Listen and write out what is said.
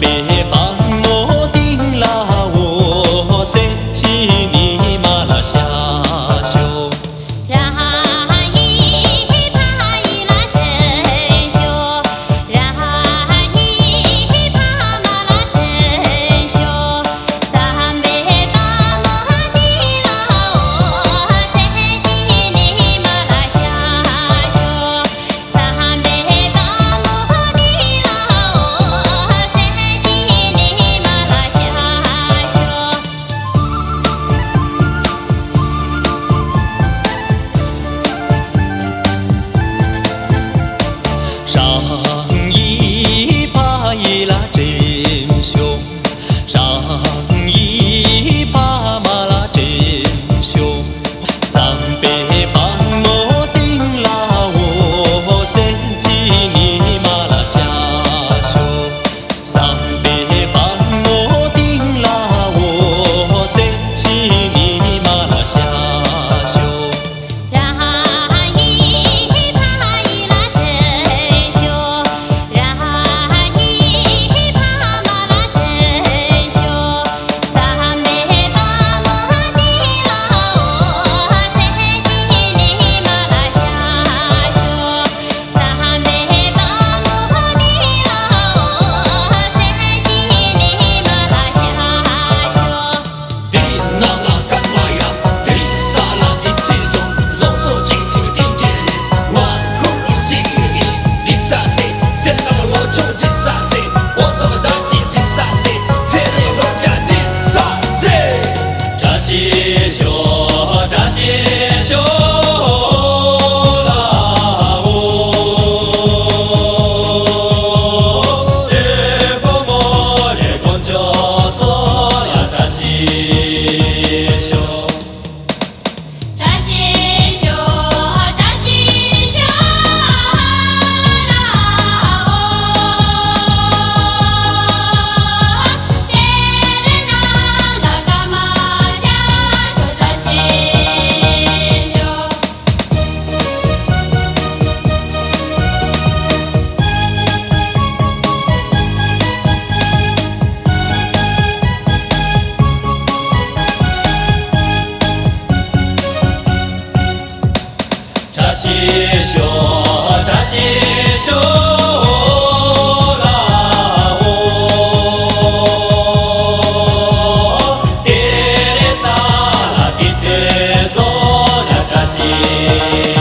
别 ཚཚང བྱིས